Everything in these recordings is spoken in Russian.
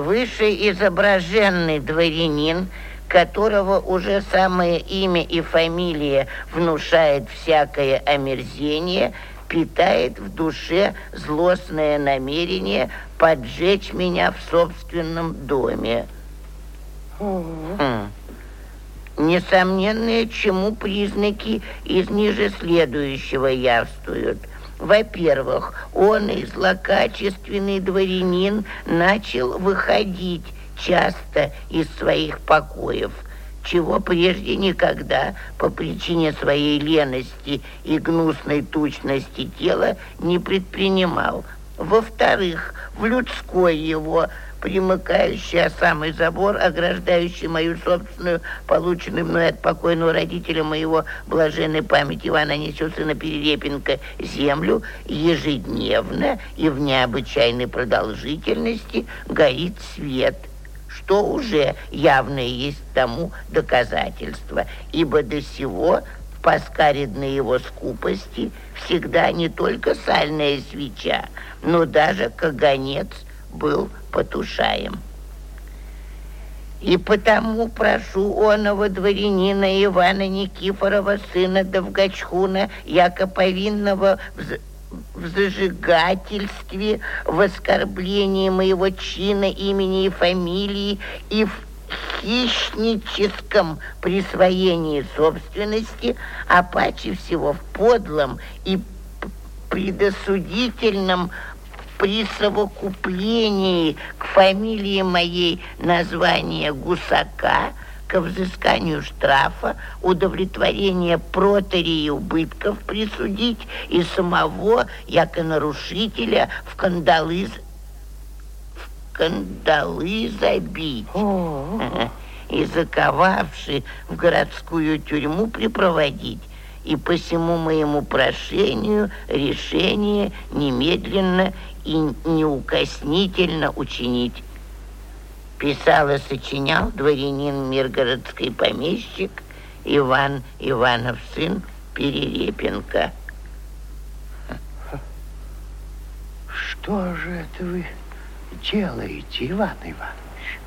Вышеизображенный дворянин, которого уже самое имя и фамилия внушает всякое омерзение, питает в душе злостное намерение поджечь меня в собственном доме. Хм. Несомненные чему признаки из ниже следующего явствуют. Во-первых, он и злокачественный дворянин начал выходить часто из своих покоев, чего прежде никогда по причине своей лености и гнусной тучности тела не предпринимал. Во-вторых, в людской его примыкающий а самый забор, ограждающий мою собственную, полученную мной от покойного родителя моего блаженной памяти Ивана Несюсына Перерепенко, землю, ежедневно и в необычайной продолжительности горит свет, что уже явное есть тому доказательство, ибо до сего по скаридной его скупости всегда не только сальная свеча, но даже каганец был потушаем. И потому прошу оного дворянина Ивана Никифорова, сына Довгачхуна, яко повинного в, в зажигательстве, в оскорблении моего чина, имени и фамилии и в хищническом присвоении собственности, а паче всего в подлом и предосудительном присовокуплении к фамилии моей названия Гусака, к взысканию штрафа, удовлетворение протерии убытков присудить и самого, яко нарушителя, в кандалы, кандалы забить. И заковавший в городскую тюрьму припроводить и по всему моему прошению решение немедленно и неукоснительно учинить. Писал и сочинял дворянин Миргородский помещик Иван Иванов, сын Перерепенко. Что же это вы делаете, Иван Иванович?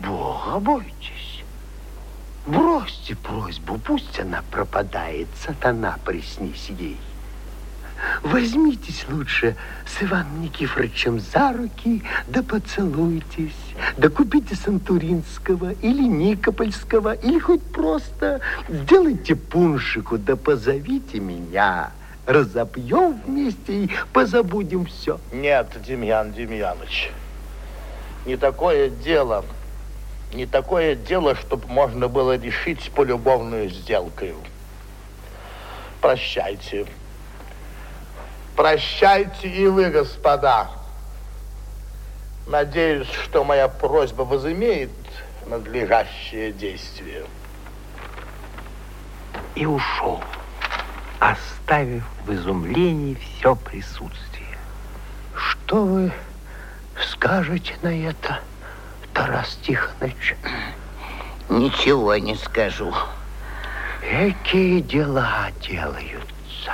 Бога бойтесь. Бросьте просьбу, пусть она пропадает, сатана приснись ей. Возьмитесь лучше с Иваном Никифоровичем за руки, да поцелуйтесь, да купите Сантуринского или Никопольского, или хоть просто сделайте пуншику, да позовите меня. Разопьем вместе и позабудем все. Нет, Демьян Демьянович, не такое дело, не такое дело, чтобы можно было решить полюбовную сделкой. Прощайте. Прощайте и вы, господа. Надеюсь, что моя просьба возымеет надлежащее действие. И ушел, оставив в изумлении все присутствие. Что вы скажете на это, Тарас Тихонович? Ничего не скажу. Какие дела делаются?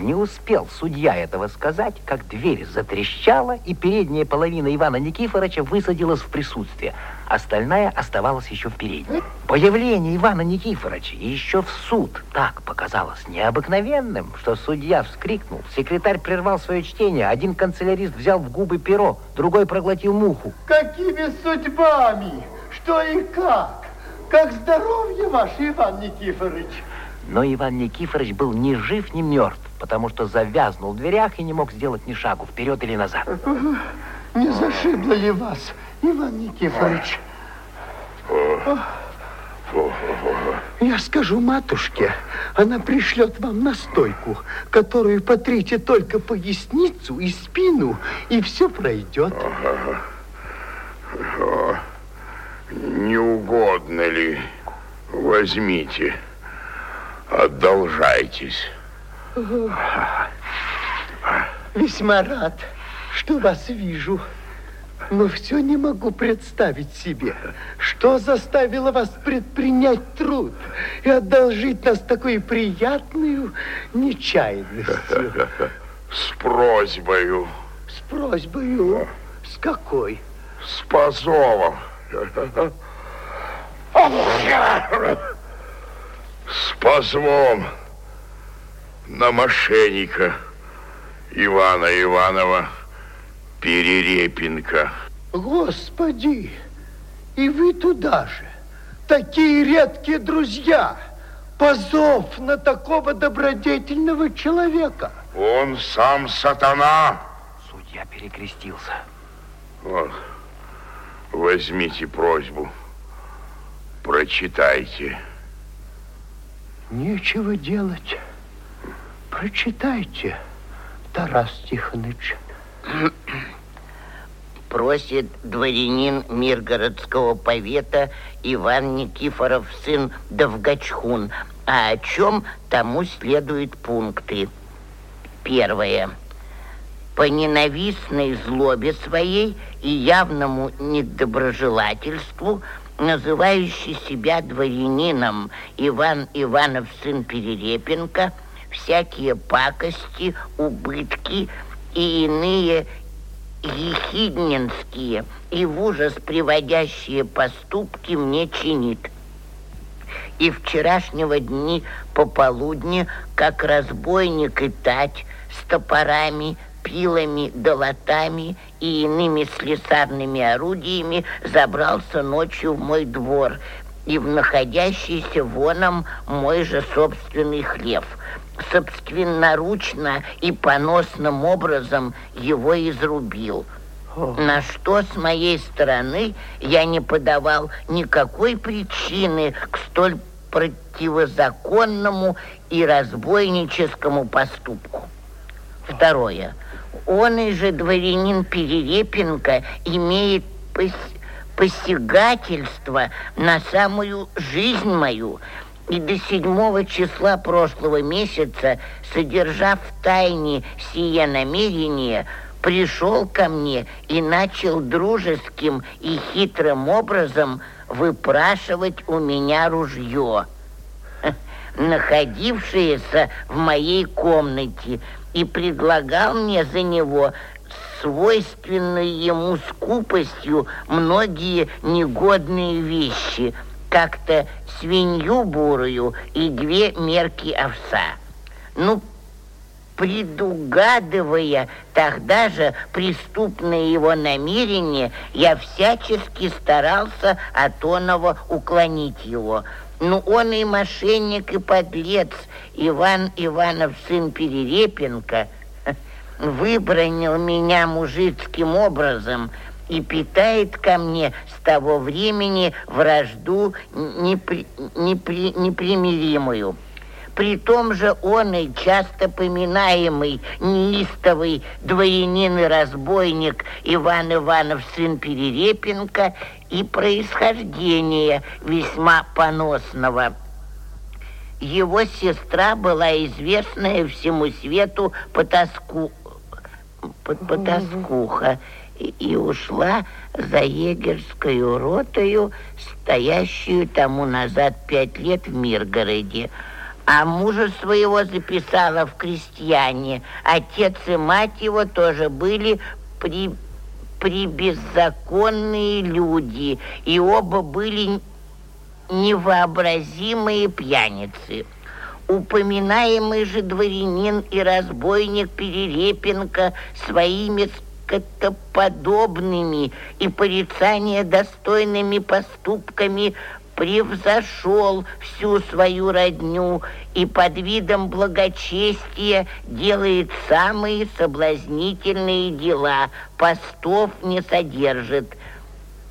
Не успел судья этого сказать, как дверь затрещала, и передняя половина Ивана Никифоровича высадилась в присутствие. Остальная оставалась еще в передней. Появление Ивана Никифоровича еще в суд так показалось необыкновенным, что судья вскрикнул. Секретарь прервал свое чтение. Один канцелярист взял в губы перо, другой проглотил муху. Какими судьбами? Что и как? Как здоровье ваше, Иван Никифорович? Но Иван Никифорович был ни жив, ни мертв потому что завязнул в дверях и не мог сделать ни шагу вперед или назад. Не зашибло ли вас, Иван Никифорович? Я скажу матушке, она пришлет вам настойку, которую потрите только поясницу и спину, и все пройдет. Не угодно ли? Возьмите, одолжайтесь. Весьма рад, что вас вижу. Но все не могу представить себе, что заставило вас предпринять труд и одолжить нас такой приятную нечаянностью. С просьбою. С просьбою? С какой? С позовом. С позовом на мошенника Ивана Иванова Перерепенко. Господи, и вы туда же. Такие редкие друзья. Позов на такого добродетельного человека. Он сам сатана. Судья перекрестился. Вот, возьмите просьбу, прочитайте. Нечего делать. Прочитайте, Тарас Тихоныч. Просит дворянин Миргородского повета Иван Никифоров, сын Довгачхун. А о чем тому следуют пункты. Первое. По ненавистной злобе своей и явному недоброжелательству называющий себя дворянином Иван Иванов, сын Перерепенко, всякие пакости, убытки и иные ехидненские и в ужас приводящие поступки мне чинит. И вчерашнего дни пополудни, как разбойник и тать с топорами, пилами, долотами и иными слесарными орудиями забрался ночью в мой двор и в находящийся воном мой же собственный хлев. Собственноручно и поносным образом его изрубил. На что с моей стороны я не подавал никакой причины к столь противозаконному и разбойническому поступку. Второе. Он и же дворянин Перерепенко имеет пос посягательство на самую жизнь мою. И до седьмого числа прошлого месяца, содержав в тайне сие намерение, пришел ко мне и начал дружеским и хитрым образом выпрашивать у меня ружье, находившееся в моей комнате, и предлагал мне за него свойственной ему скупостью многие негодные вещи, как-то свинью бурую и две мерки овса. Ну, предугадывая тогда же преступное его намерение, я всячески старался от оного уклонить его. Ну, он и мошенник, и подлец, Иван Иванов, сын Перерепенко, выбронил меня мужицким образом и питает ко мне с того времени вражду непри, непри, непримиримую. При том же он и часто поминаемый неистовый дворянин и разбойник Иван Иванов, сын Перерепенко, и происхождение весьма поносного. Его сестра была известная всему свету потаску, потаскуха и, и ушла за егерскую ротою, стоящую тому назад пять лет в Миргороде. А мужа своего записала в крестьяне. Отец и мать его тоже были при, прибеззаконные люди, и оба были невообразимые пьяницы. Упоминаемый же дворянин и разбойник Перерепенко своими скотоподобными и порицания достойными поступками превзошел всю свою родню и под видом благочестия делает самые соблазнительные дела, постов не содержит.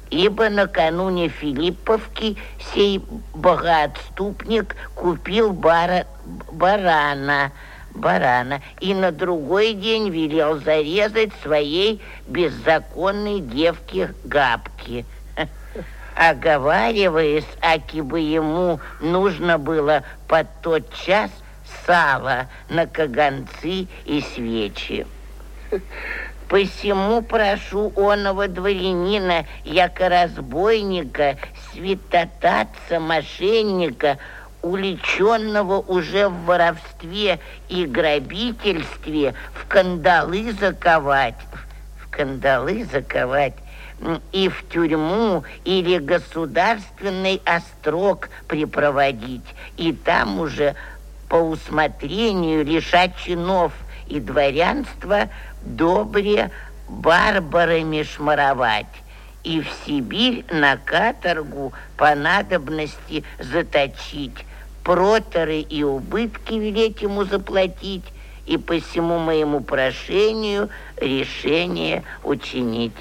Ибо накануне Филипповки сей богоотступник купил бара, барана, барана и на другой день велел зарезать своей беззаконной девке Габки оговариваясь, аки бы ему нужно было под тот час сало на каганцы и свечи. Посему прошу оного дворянина, яко разбойника, святотатца, мошенника, уличенного уже в воровстве и грабительстве, в кандалы заковать, в кандалы заковать и в тюрьму или государственный острог припроводить, и там уже по усмотрению решать чинов и дворянства добре барбарами шмаровать и в Сибирь на каторгу по надобности заточить, проторы и убытки велеть ему заплатить, и по всему моему прошению решение учинить.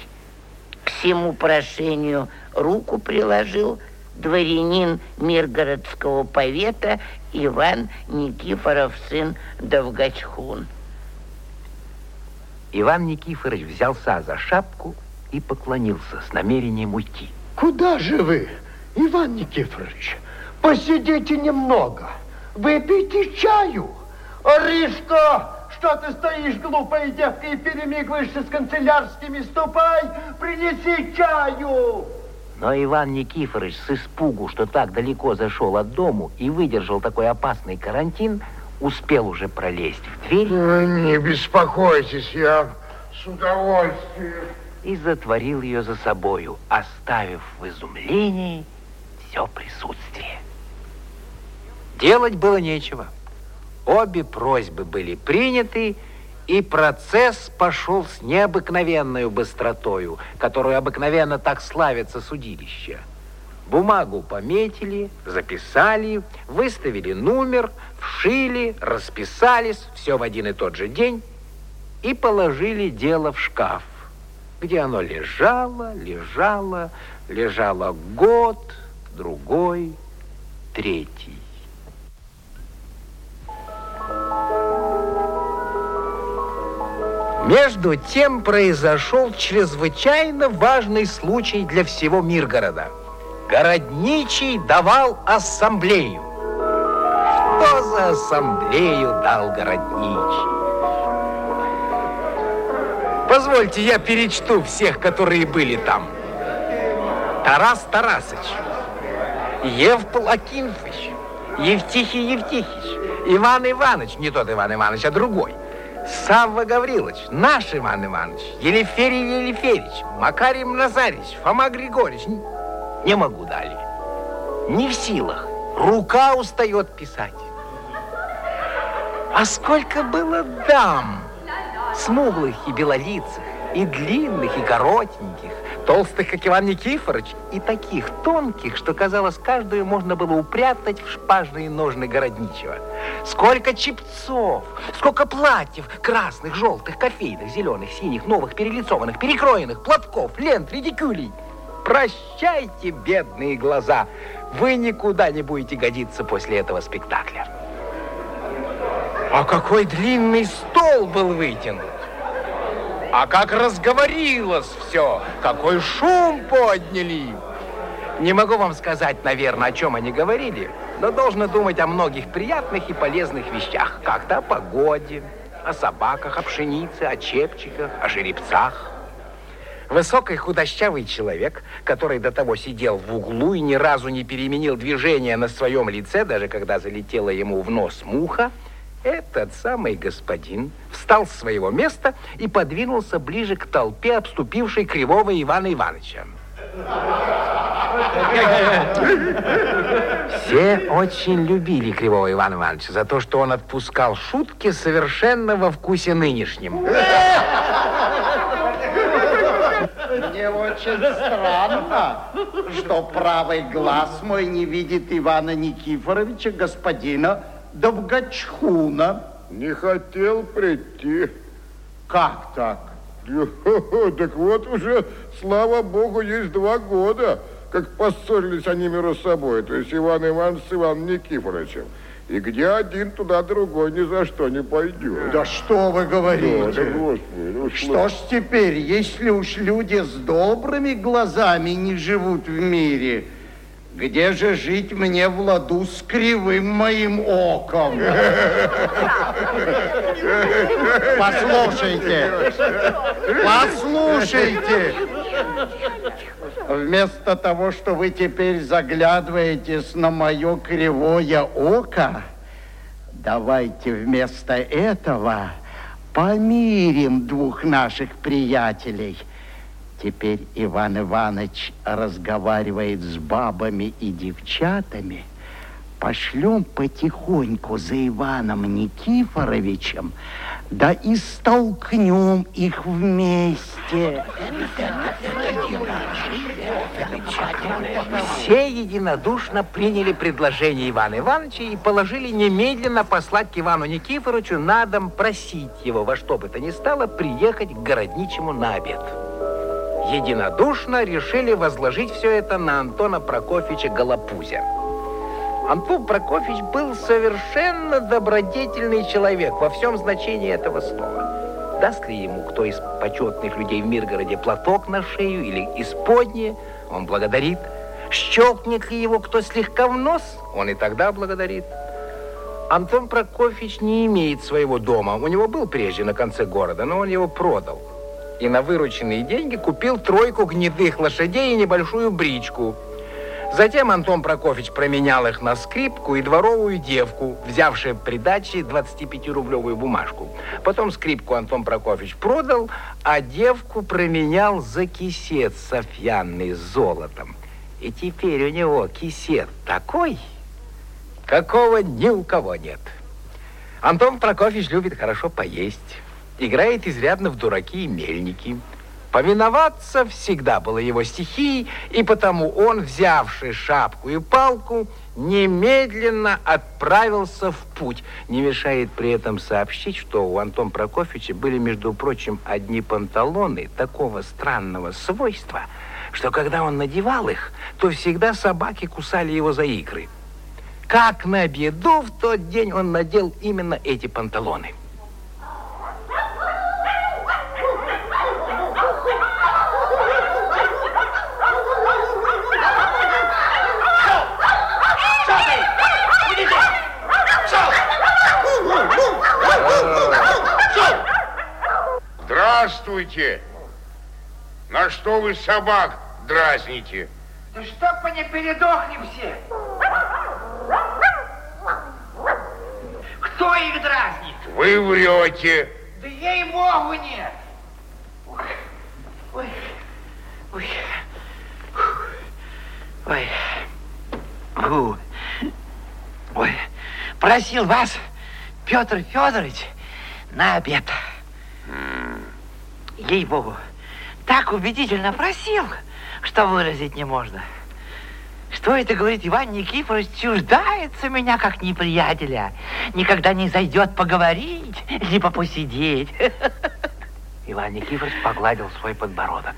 К всему прошению руку приложил дворянин Миргородского повета Иван Никифоров, сын Довгачхун. Иван Никифорович взялся за шапку и поклонился с намерением уйти. Куда же вы, Иван Никифорович? Посидите немного, выпейте чаю. Ришка, что ты стоишь, глупая девка, и перемигиваешься с канцелярскими? Ступай, принеси чаю. Но Иван Никифорович с испугу, что так далеко зашел от дому и выдержал такой опасный карантин, успел уже пролезть в дверь. Не беспокойтесь, я с удовольствием. И затворил ее за собою, оставив в изумлении все присутствие. Делать было нечего. Обе просьбы были приняты, и процесс пошел с необыкновенной быстротою, которую обыкновенно так славится судилище. Бумагу пометили, записали, выставили номер, вшили, расписались, все в один и тот же день, и положили дело в шкаф, где оно лежало, лежало, лежало год, другой, третий. Между тем произошел чрезвычайно важный случай для всего Миргорода. Городничий давал ассамблею. Что за ассамблею дал Городничий? Позвольте, я перечту всех, которые были там. Тарас Тарасыч, Евпол Акинфович, Евтихий Евтихич, Иван Иванович, не тот Иван Иванович, а другой – Савва Гаврилович, наш Иван Иванович, Елеферий Елеферич, Макарий Назарич, Фома Григорьевич. Не могу далее. Не в силах. Рука устает писать. А сколько было дам, смуглых и белолицых, и длинных, и коротеньких, толстых, как Иван Никифорович, и таких тонких, что, казалось, каждую можно было упрятать в шпажные ножны городничего. Сколько чепцов, сколько платьев, красных, желтых, кофейных, зеленых, синих, новых, перелицованных, перекроенных, платков, лент, редикюлей. Прощайте, бедные глаза, вы никуда не будете годиться после этого спектакля. А какой длинный стол был вытянут! А как разговорилось все, какой шум подняли! Не могу вам сказать, наверное, о чем они говорили, но должно думать о многих приятных и полезных вещах. Как-то о погоде, о собаках, о пшенице, о чепчиках, о жеребцах. Высокий худощавый человек, который до того сидел в углу и ни разу не переменил движение на своем лице, даже когда залетела ему в нос муха, этот самый господин встал с своего места и подвинулся ближе к толпе, обступившей кривого Ивана Ивановича. Все очень любили Кривого Ивана Ивановича за то, что он отпускал шутки совершенно во вкусе нынешнем. Мне очень странно, что правый глаз мой не видит Ивана Никифоровича, господина Довгачхуна. Не хотел прийти. Как так? Так вот уже, слава богу, есть два года, как поссорились они между собой, то есть Иван Иванович с Иваном Никифоровичем. И где один, туда другой ни за что не пойдет. Да что вы говорите? Да, да, господи, ну, что ж теперь, если уж люди с добрыми глазами не живут в мире, где же жить мне в ладу с кривым моим оком? Послушайте, послушайте. Вместо того, что вы теперь заглядываетесь на мое кривое око, давайте вместо этого помирим двух наших приятелей. Теперь Иван Иванович разговаривает с бабами и девчатами. Пошлем потихоньку за Иваном Никифоровичем, да и столкнем их вместе. Все единодушно приняли предложение Ивана Ивановича и положили немедленно послать к Ивану Никифоровичу на дом просить его во что бы то ни стало приехать к городничему на обед. Единодушно решили возложить все это на Антона Прокофьевича Голопузя. Антон Прокофьевич был совершенно добродетельный человек во всем значении этого слова. Даст ли ему кто из почетных людей в Миргороде платок на шею или исподнее, он благодарит. Щелкнет ли его кто слегка в нос, он и тогда благодарит. Антон Прокофьевич не имеет своего дома. У него был прежде на конце города, но он его продал. И на вырученные деньги купил тройку гнедых лошадей и небольшую бричку – Затем Антон Прокофьевич променял их на скрипку и дворовую девку, взявшие при даче 25-рублевую бумажку. Потом скрипку Антон Прокофьевич продал, а девку променял за кисет софьянный с золотом. И теперь у него кисет такой, какого ни у кого нет. Антон Прокофьевич любит хорошо поесть, играет изрядно в дураки и мельники – Повиноваться всегда было его стихией, и потому он, взявший шапку и палку, немедленно отправился в путь. Не мешает при этом сообщить, что у Антона Прокофьевича были, между прочим, одни панталоны такого странного свойства, что когда он надевал их, то всегда собаки кусали его за икры. Как на беду, в тот день он надел именно эти панталоны. Здравствуйте. На что вы собак дразните? Да чтоб мы не передохнем все. Кто их дразнит? Вы врете. Да ей-богу нет. Ой, ой, ой, ой, ой, ой, просил вас, Петр Федорович, на обед. Ей-богу, так убедительно просил, что выразить не можно. Что это, говорит, Иван Никифорович чуждается меня как неприятеля. Никогда не зайдет поговорить, либо посидеть. Иван Никифорович погладил свой подбородок.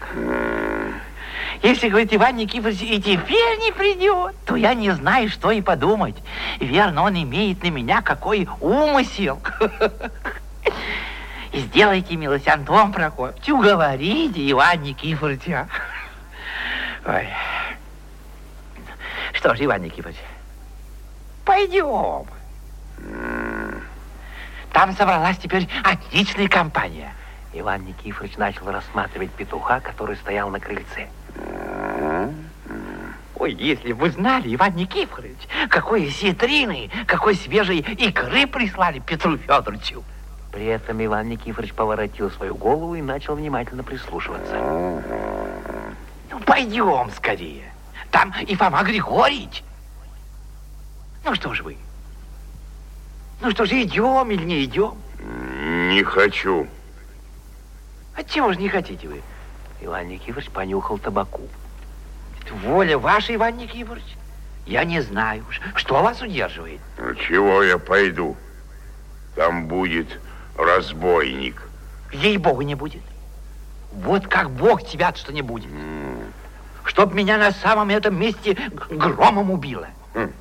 Если, говорит, Иван Никифорович и теперь не придет, то я не знаю, что и подумать. Верно, он имеет на меня какой умысел. Сделайте милость, Антон Прокопьевич, уговорите Иван Никифоровича. Ой. Что ж, Иван Никифорович, пойдем. Там собралась теперь отличная компания. Иван Никифорович начал рассматривать петуха, который стоял на крыльце. Ой, если бы вы знали, Иван Никифорович, какой ситрины, какой свежей икры прислали Петру Федоровичу. При этом Иван Никифорович поворотил свою голову и начал внимательно прислушиваться. Ну, пойдем скорее. Там и Фома Григорьевич. Ну, что же вы? Ну, что же, идем или не идем? Не хочу. А чего же не хотите вы? Иван Никифорович понюхал табаку. Воля ваша, Иван Никифорович. Я не знаю, что вас удерживает. Ну, чего я пойду? Там будет разбойник. Ей-богу, не будет. Вот как Бог тебя что не будет. Чтоб меня на самом этом месте громом убило. Mm.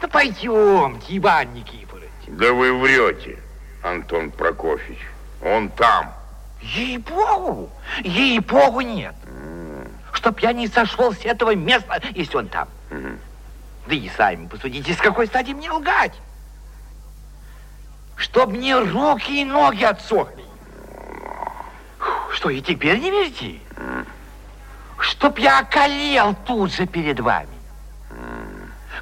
Да пойдемте, Иван Никифорович. Да вы врете, Антон Прокофьевич. Он там. Ей-богу, ей-богу нет. Mm. Чтоб я не сошел с этого места, если он там. Mm. Да и сами посудите, с какой стати мне лгать? Чтоб мне руки и ноги отсохли. Что, и теперь не верите? Чтоб я околел тут же перед вами.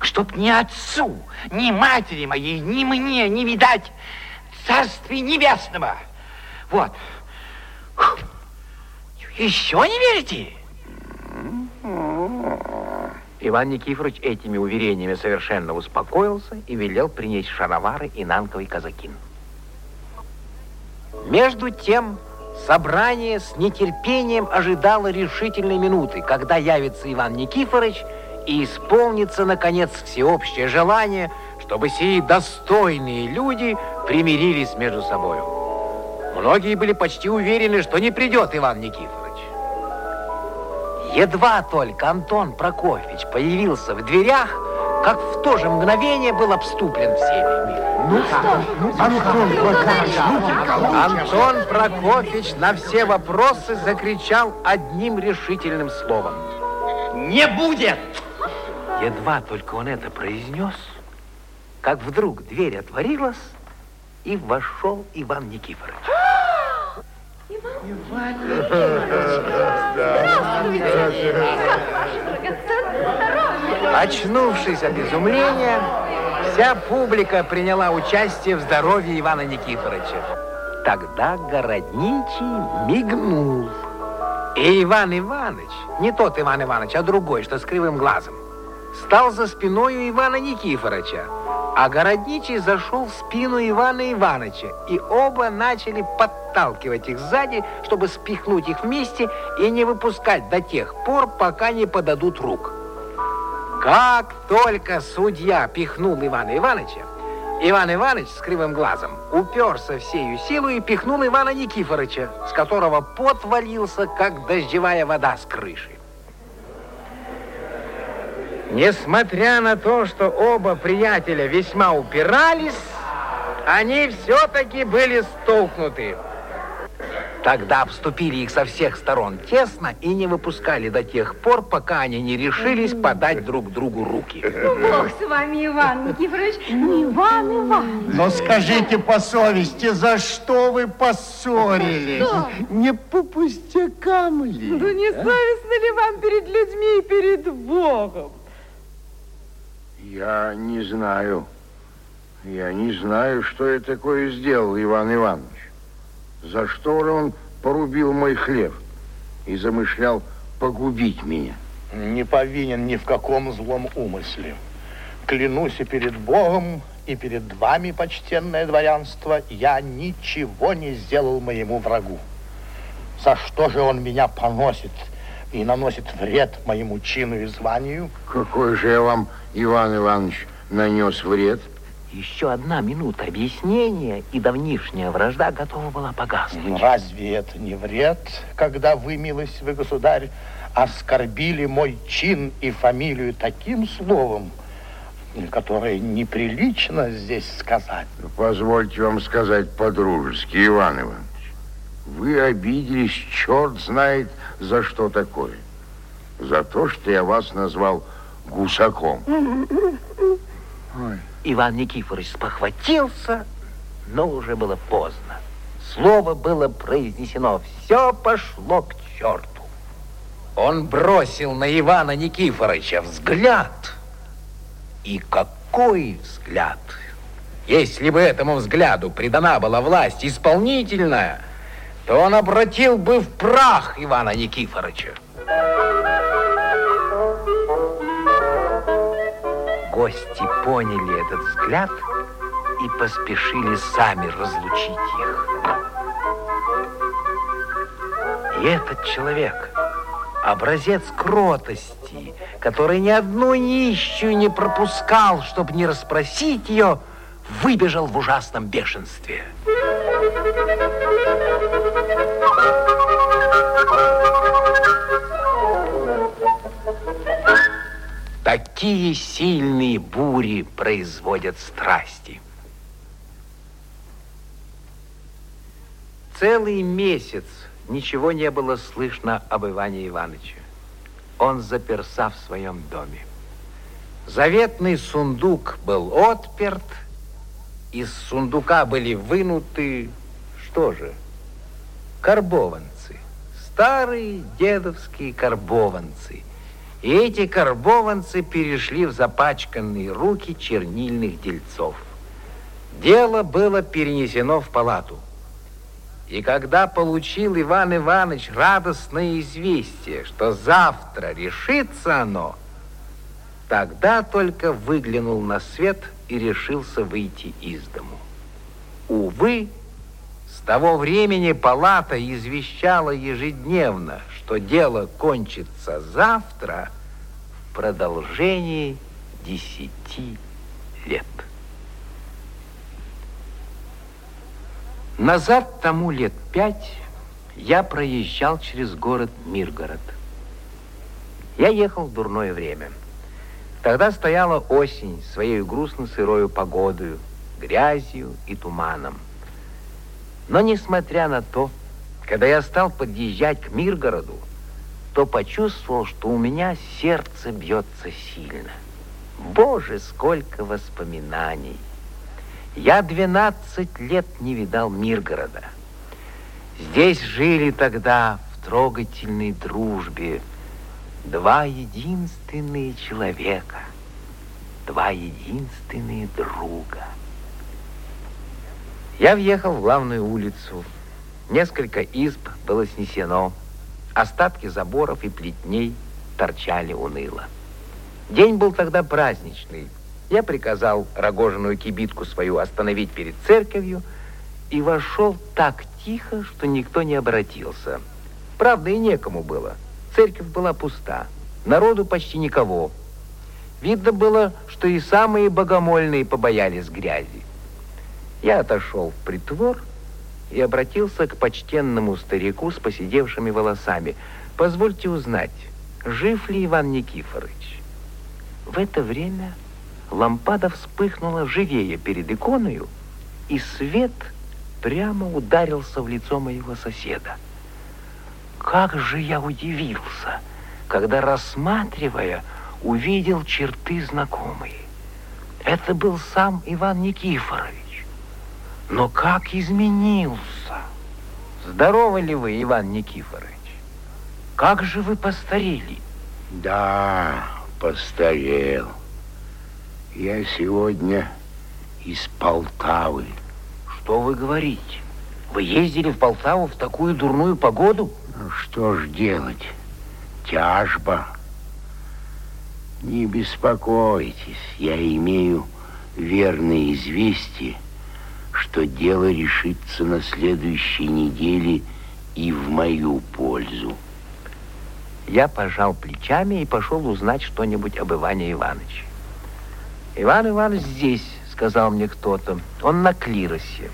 Чтоб ни отцу, ни матери моей, ни мне не видать царствия небесного. Вот. Еще не верите? Иван Никифорович этими уверениями совершенно успокоился и велел принять шаровары и нанковый казакин. Между тем, собрание с нетерпением ожидало решительной минуты, когда явится Иван Никифорович и исполнится, наконец, всеобщее желание, чтобы сии достойные люди примирились между собой. Многие были почти уверены, что не придет Иван Никифорович. Едва только Антон Прокофьевич появился в дверях, как в то же мгновение был обступлен всеми. Ну, ну, Антон Прокофьевич, ну, Антон Прокофьевич на все вопросы закричал одним решительным словом. Не будет! Едва только он это произнес, как вдруг дверь отворилась, и вошел Иван Никифорович. Иван! Здравствуйте! Очнувшись от изумления, вся публика приняла участие в здоровье Ивана Никифоровича. Тогда городничий мигнул. И Иван Иванович, не тот Иван Иванович, а другой, что с кривым глазом, стал за спиною Ивана Никифоровича, а городничий зашел в спину Ивана Ивановича, и оба начали подталкивать их сзади, чтобы спихнуть их вместе и не выпускать до тех пор, пока не подадут рук. Как только судья пихнул Ивана Ивановича, Иван Иванович с кривым глазом уперся всею силу и пихнул Ивана Никифоровича, с которого пот валился, как дождевая вода с крыши. Несмотря на то, что оба приятеля весьма упирались, они все-таки были столкнуты. Тогда обступили их со всех сторон тесно и не выпускали до тех пор, пока они не решились подать друг другу руки. Ну, Бог с вами, Иван Никифорович. Ну, Иван Иванович. Но скажите по совести, за что вы поссорились? Что? Не по пустякам ли? Да не совестно ли вам перед людьми и перед Богом? Я не знаю. Я не знаю, что я такое сделал, Иван Иванович. За что он порубил мой хлеб и замышлял погубить меня? Не повинен ни в каком злом умысле. Клянусь и перед Богом, и перед вами, почтенное дворянство, я ничего не сделал моему врагу. За что же он меня поносит и наносит вред моему чину и званию? Какой же я вам, Иван Иванович, нанес вред? Еще одна минута объяснения, и давнишняя вражда готова была погаснуть. Ну, Разве это не вред, когда вы, милостивый государь, оскорбили мой чин и фамилию таким словом, которое неприлично здесь сказать? Позвольте вам сказать по-дружески, Иван Иванович. Вы обиделись, черт знает, за что такое. За то, что я вас назвал гусаком. Иван Никифорович спохватился, но уже было поздно. Слово было произнесено, все пошло к черту. Он бросил на Ивана Никифоровича взгляд. И какой взгляд! Если бы этому взгляду придана была власть исполнительная, то он обратил бы в прах Ивана Никифоровича. Гости поняли этот взгляд и поспешили сами разлучить их. И этот человек, образец кротости, который ни одну нищую не пропускал, чтобы не расспросить ее, выбежал в ужасном бешенстве. Такие сильные бури производят страсти. Целый месяц ничего не было слышно об Иване Ивановиче. Он заперся в своем доме. Заветный сундук был отперт, из сундука были вынуты, что же, карбованцы. Старые дедовские карбованцы. И эти карбованцы перешли в запачканные руки чернильных дельцов. Дело было перенесено в палату. И когда получил Иван Иванович радостное известие, что завтра решится оно, тогда только выглянул на свет и решился выйти из дому. Увы, с того времени палата извещала ежедневно, что дело кончится завтра в продолжении десяти лет. Назад тому лет пять я проезжал через город Миргород. Я ехал в дурное время. Тогда стояла осень своей грустно-сырою погодою, грязью и туманом. Но несмотря на то, когда я стал подъезжать к Миргороду, то почувствовал, что у меня сердце бьется сильно. Боже, сколько воспоминаний! Я 12 лет не видал Миргорода. Здесь жили тогда в трогательной дружбе два единственные человека, два единственные друга. Я въехал в главную улицу. Несколько изб было снесено. Остатки заборов и плетней торчали уныло. День был тогда праздничный. Я приказал рогоженую кибитку свою остановить перед церковью и вошел так тихо, что никто не обратился. Правда, и некому было. Церковь была пуста. Народу почти никого. Видно было, что и самые богомольные побоялись грязи. Я отошел в притвор и обратился к почтенному старику с поседевшими волосами. «Позвольте узнать, жив ли Иван Никифорович?» В это время лампада вспыхнула живее перед иконою, и свет прямо ударился в лицо моего соседа. Как же я удивился, когда, рассматривая, увидел черты знакомые. Это был сам Иван Никифорович. Но как изменился? Здоровы ли вы, Иван Никифорович? Как же вы постарели? Да, постарел. Я сегодня из Полтавы. Что вы говорите? Вы ездили в Полтаву в такую дурную погоду? Что ж делать? Тяжба. Не беспокойтесь, я имею верное известие, что дело решится на следующей неделе и в мою пользу. Я пожал плечами и пошел узнать что-нибудь об Иване Ивановиче. Иван Иванович здесь, сказал мне кто-то. Он на клиросе.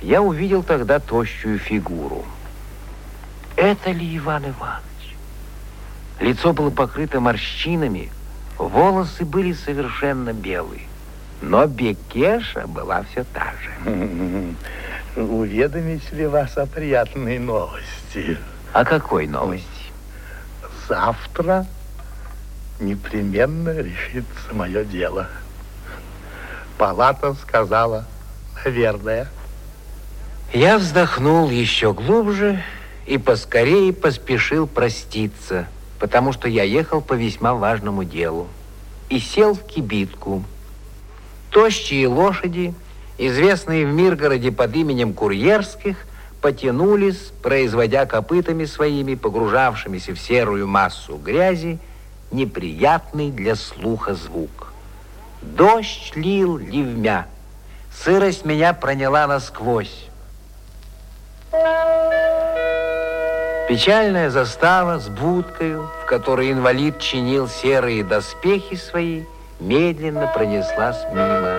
Я увидел тогда тощую фигуру. Это ли Иван Иванович? Лицо было покрыто морщинами, волосы были совершенно белые. Но Бекеша была все та же. Уведомить ли вас о приятной новости? О какой новости? Завтра непременно решится мое дело. Палата сказала, наверное. Я вздохнул еще глубже и поскорее поспешил проститься, потому что я ехал по весьма важному делу и сел в кибитку, Тощие лошади, известные в Миргороде под именем Курьерских, потянулись, производя копытами своими, погружавшимися в серую массу грязи, неприятный для слуха звук. Дождь лил ливмя. Сырость меня проняла насквозь. Печальная застава с будкою, в которой инвалид чинил серые доспехи свои – медленно пронеслась мимо.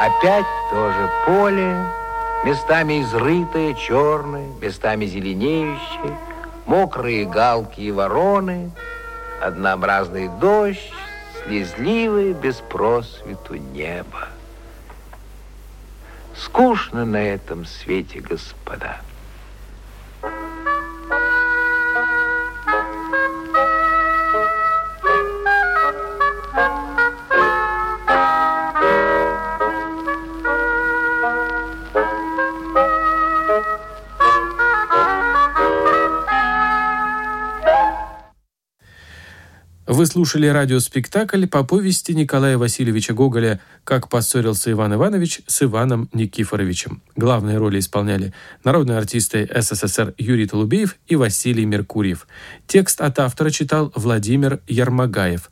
Опять тоже поле, местами изрытое, черное, местами зеленеющее, мокрые галки и вороны, однообразный дождь, слезливое без просвету небо. Скучно на этом свете, господа. Вы слушали радиоспектакль по повести Николая Васильевича Гоголя «Как поссорился Иван Иванович с Иваном Никифоровичем». Главные роли исполняли народные артисты СССР Юрий Толубеев и Василий Меркурьев. Текст от автора читал Владимир Ярмагаев.